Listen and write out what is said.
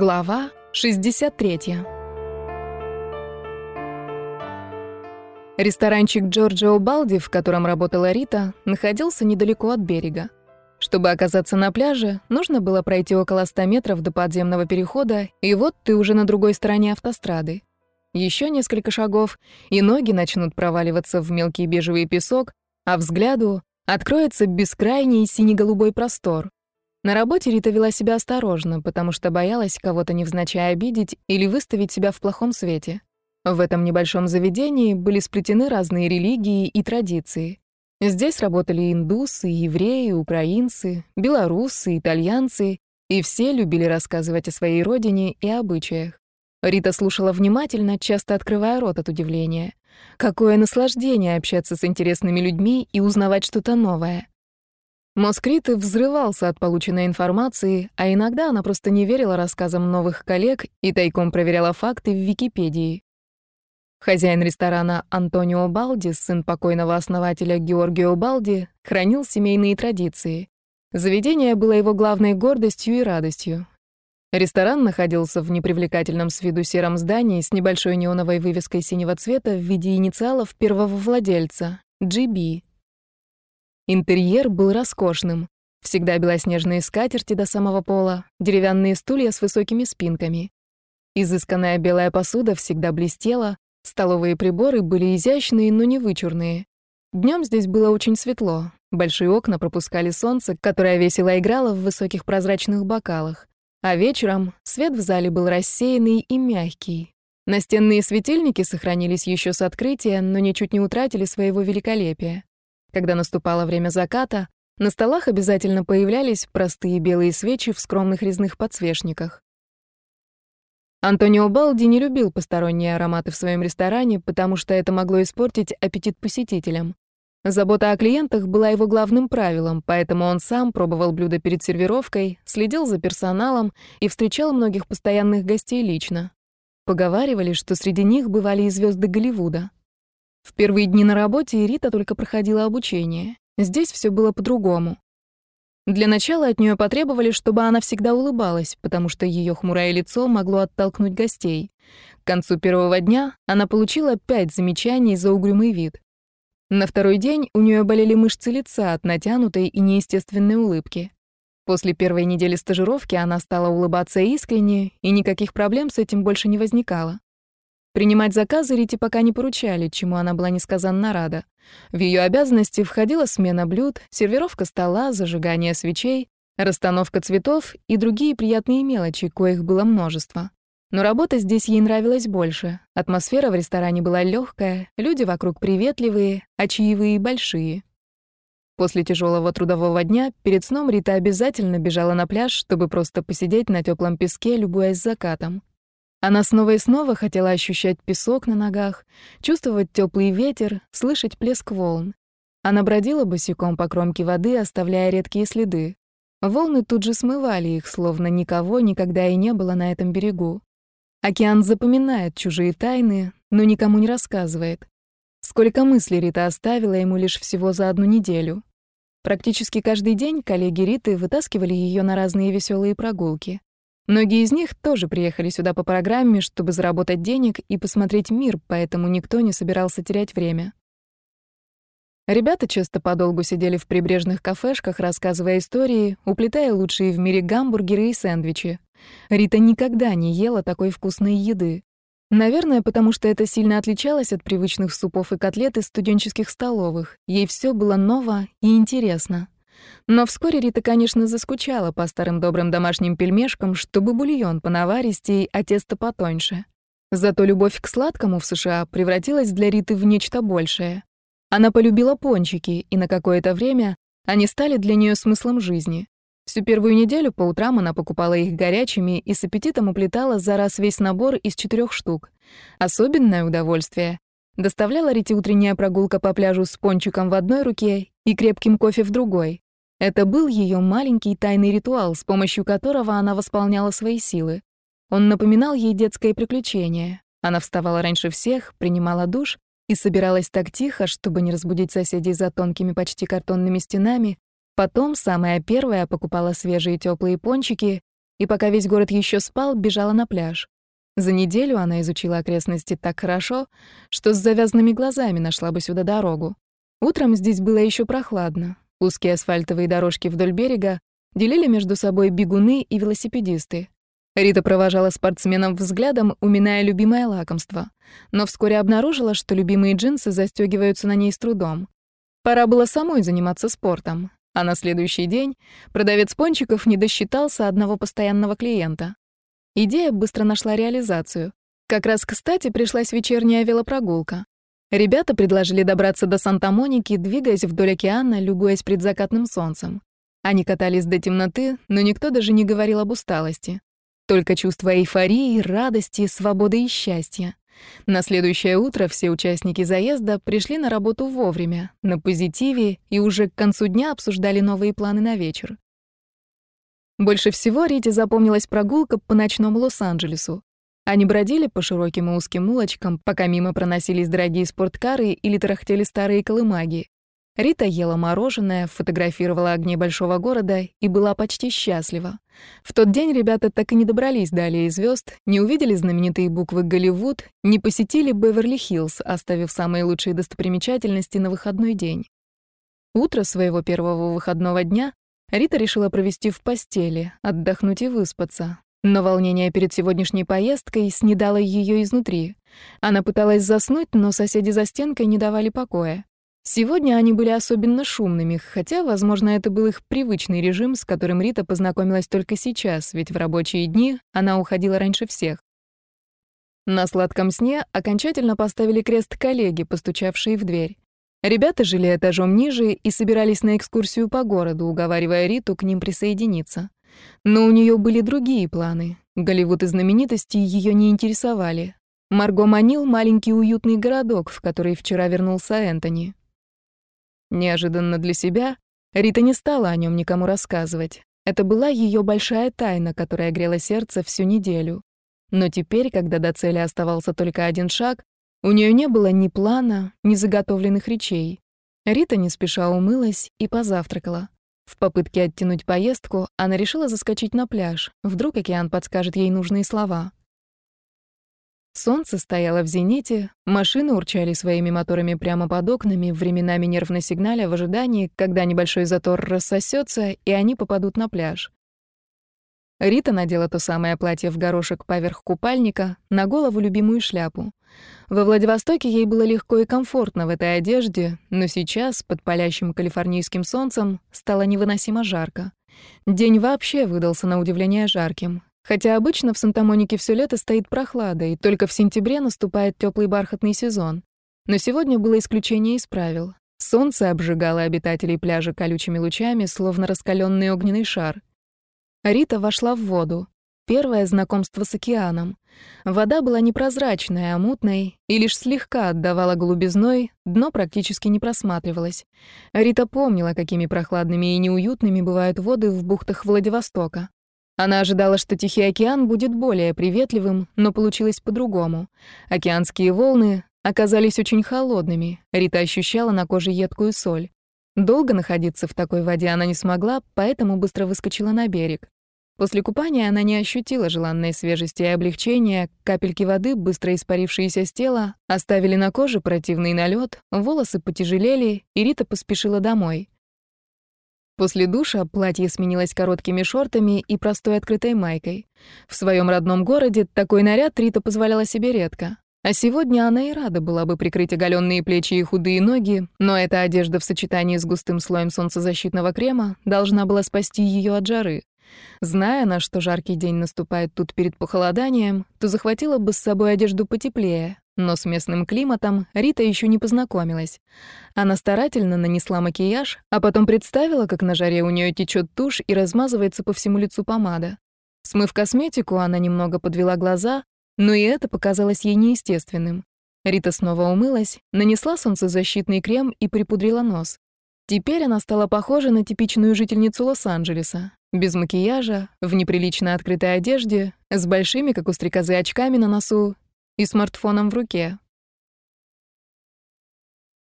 Глава 63. Ресторанчик Джорджио Балди, в котором работала Рита, находился недалеко от берега. Чтобы оказаться на пляже, нужно было пройти около 100 метров до подземного перехода, и вот ты уже на другой стороне автострады. Еще несколько шагов, и ноги начнут проваливаться в мелкий бежевый песок, а взгляду откроется бескрайний сине-голубой простор. На работе Рита вела себя осторожно, потому что боялась кого-то невзначай обидеть или выставить себя в плохом свете. В этом небольшом заведении были сплетены разные религии и традиции. Здесь работали индусы, евреи, украинцы, белорусы, итальянцы, и все любили рассказывать о своей родине и обычаях. Рита слушала внимательно, часто открывая рот от удивления. Какое наслаждение общаться с интересными людьми и узнавать что-то новое. Мозг взрывался от полученной информации, а иногда она просто не верила рассказам новых коллег и тайком проверяла факты в Википедии. Хозяин ресторана Антонио Балди, сын покойного основателя Георгио Балди, хранил семейные традиции. Заведение было его главной гордостью и радостью. Ресторан находился в непривлекательном с виду сером здании с небольшой неоновой вывеской синего цвета в виде инициалов первого владельца — GB. Интерьер был роскошным. Всегда белоснежные скатерти до самого пола, деревянные стулья с высокими спинками. Изысканная белая посуда всегда блестела, столовые приборы были изящные, но не вычурные. Днем здесь было очень светло. Большие окна пропускали солнце, которое весело играло в высоких прозрачных бокалах. А вечером свет в зале был рассеянный и мягкий. Настенные светильники сохранились еще с открытия, но ничуть не утратили своего великолепия. Когда наступало время заката, на столах обязательно появлялись простые белые свечи в скромных резных подсвечниках. Антонио Балди не любил посторонние ароматы в своем ресторане, потому что это могло испортить аппетит посетителям. Забота о клиентах была его главным правилом, поэтому он сам пробовал блюда перед сервировкой, следил за персоналом и встречал многих постоянных гостей лично. Поговаривали, что среди них бывали и звезды Голливуда. В первые дни на работе Рита только проходила обучение. Здесь все было по-другому. Для начала от нее потребовали, чтобы она всегда улыбалась, потому что ее хмурое лицо могло оттолкнуть гостей. К концу первого дня она получила пять замечаний за угрюмый вид. На второй день у нее болели мышцы лица от натянутой и неестественной улыбки. После первой недели стажировки она стала улыбаться искренне, и никаких проблем с этим больше не возникало. Принимать заказы Рите пока не поручали, чему она была несказанно рада. В ее обязанности входила смена блюд, сервировка стола, зажигание свечей, расстановка цветов и другие приятные мелочи, коих было множество. Но работа здесь ей нравилась больше. Атмосфера в ресторане была легкая, люди вокруг приветливые, а чаевые большие. После тяжелого трудового дня перед сном Рита обязательно бежала на пляж, чтобы просто посидеть на теплом песке, любуясь закатом. Она снова и снова хотела ощущать песок на ногах, чувствовать теплый ветер, слышать плеск волн. Она бродила босиком по кромке воды, оставляя редкие следы. Волны тут же смывали их, словно никого никогда и не было на этом берегу. Океан запоминает чужие тайны, но никому не рассказывает. Сколько мыслей Рита оставила ему лишь всего за одну неделю. Практически каждый день коллеги Риты вытаскивали ее на разные веселые прогулки. Многие из них тоже приехали сюда по программе, чтобы заработать денег и посмотреть мир, поэтому никто не собирался терять время. Ребята часто подолгу сидели в прибрежных кафешках, рассказывая истории, уплетая лучшие в мире гамбургеры и сэндвичи. Рита никогда не ела такой вкусной еды. Наверное, потому что это сильно отличалось от привычных супов и котлет из студенческих столовых. Ей все было ново и интересно. Но вскоре Рита, конечно, заскучала по старым добрым домашним пельмешкам, чтобы бульон понаваристей, а тесто потоньше. Зато любовь к сладкому в США превратилась для Риты в нечто большее. Она полюбила пончики, и на какое-то время они стали для нее смыслом жизни. Всю первую неделю по утрам она покупала их горячими и с аппетитом уплетала за раз весь набор из четырех штук. Особенное удовольствие доставляла Рите утренняя прогулка по пляжу с пончиком в одной руке и крепким кофе в другой. Это был ее маленький тайный ритуал, с помощью которого она восполняла свои силы. Он напоминал ей детское приключение. Она вставала раньше всех, принимала душ и собиралась так тихо, чтобы не разбудить соседей за тонкими почти картонными стенами. Потом, самая первая, покупала свежие теплые пончики, и пока весь город еще спал, бежала на пляж. За неделю она изучила окрестности так хорошо, что с завязанными глазами нашла бы сюда дорогу. Утром здесь было еще прохладно. Узкие асфальтовые дорожки вдоль берега делили между собой бегуны и велосипедисты. Рита провожала спортсменов взглядом, уминая любимое лакомство, но вскоре обнаружила, что любимые джинсы застегиваются на ней с трудом. Пора было самой заниматься спортом, а на следующий день продавец пончиков не досчитался одного постоянного клиента. Идея быстро нашла реализацию. Как раз кстати пришлась вечерняя велопрогулка. Ребята предложили добраться до Санта-Моники, двигаясь вдоль океана, любуясь предзакатным солнцем. Они катались до темноты, но никто даже не говорил об усталости. Только чувство эйфории, радости, свободы и счастья. На следующее утро все участники заезда пришли на работу вовремя, на позитиве, и уже к концу дня обсуждали новые планы на вечер. Больше всего Рите запомнилась прогулка по ночному Лос-Анджелесу. Они бродили по широким и узким улочкам, пока мимо проносились дорогие спорткары или тарахтели старые колымаги. Рита ела мороженое, фотографировала огни большого города и была почти счастлива. В тот день ребята так и не добрались до аллеи звезд, не увидели знаменитые буквы «Голливуд», не посетили Беверли-Хиллз, оставив самые лучшие достопримечательности на выходной день. Утро своего первого выходного дня Рита решила провести в постели, отдохнуть и выспаться. Но волнение перед сегодняшней поездкой снедало ее изнутри. Она пыталась заснуть, но соседи за стенкой не давали покоя. Сегодня они были особенно шумными, хотя, возможно, это был их привычный режим, с которым Рита познакомилась только сейчас, ведь в рабочие дни она уходила раньше всех. На сладком сне окончательно поставили крест коллеги, постучавшие в дверь. Ребята жили этажом ниже и собирались на экскурсию по городу, уговаривая Риту к ним присоединиться. Но у нее были другие планы. Голливуд и знаменитости ее не интересовали. Марго манил маленький уютный городок, в который вчера вернулся Энтони. Неожиданно для себя Рита не стала о нем никому рассказывать. Это была ее большая тайна, которая грела сердце всю неделю. Но теперь, когда до цели оставался только один шаг, у нее не было ни плана, ни заготовленных речей. Рита не спеша умылась и позавтракала. В попытке оттянуть поездку она решила заскочить на пляж. Вдруг океан подскажет ей нужные слова. Солнце стояло в зените, машины урчали своими моторами прямо под окнами, временами нервно сигналя в ожидании, когда небольшой затор рассосется и они попадут на пляж. Рита надела то самое платье в горошек поверх купальника, на голову любимую шляпу. Во Владивостоке ей было легко и комфортно в этой одежде, но сейчас, под палящим калифорнийским солнцем, стало невыносимо жарко. День вообще выдался на удивление жарким. Хотя обычно в Санта-Монике все лето стоит прохлада, и только в сентябре наступает теплый бархатный сезон. Но сегодня было исключение из правил. Солнце обжигало обитателей пляжа колючими лучами, словно раскаленный огненный шар. Рита вошла в воду. Первое знакомство с океаном. Вода была непрозрачная, а мутной, и лишь слегка отдавала голубизной, дно практически не просматривалось. Рита помнила, какими прохладными и неуютными бывают воды в бухтах Владивостока. Она ожидала, что Тихий океан будет более приветливым, но получилось по-другому. Океанские волны оказались очень холодными, Рита ощущала на коже едкую соль. Долго находиться в такой воде она не смогла, поэтому быстро выскочила на берег. После купания она не ощутила желанной свежести и облегчения, капельки воды, быстро испарившиеся с тела, оставили на коже противный налет, волосы потяжелели, и Рита поспешила домой. После душа платье сменилось короткими шортами и простой открытой майкой. В своем родном городе такой наряд Рита позволяла себе редко. А сегодня она и рада была бы прикрыть оголенные плечи и худые ноги, но эта одежда в сочетании с густым слоем солнцезащитного крема должна была спасти ее от жары. Зная она, что жаркий день наступает тут перед похолоданием, то захватила бы с собой одежду потеплее, но с местным климатом Рита еще не познакомилась. Она старательно нанесла макияж, а потом представила, как на жаре у нее течет тушь и размазывается по всему лицу помада. Смыв косметику, она немного подвела глаза, но и это показалось ей неестественным. Рита снова умылась, нанесла солнцезащитный крем и припудрила нос. Теперь она стала похожа на типичную жительницу Лос-Анджелеса. Без макияжа, в неприлично открытой одежде, с большими, как у стрекозы, очками на носу и смартфоном в руке.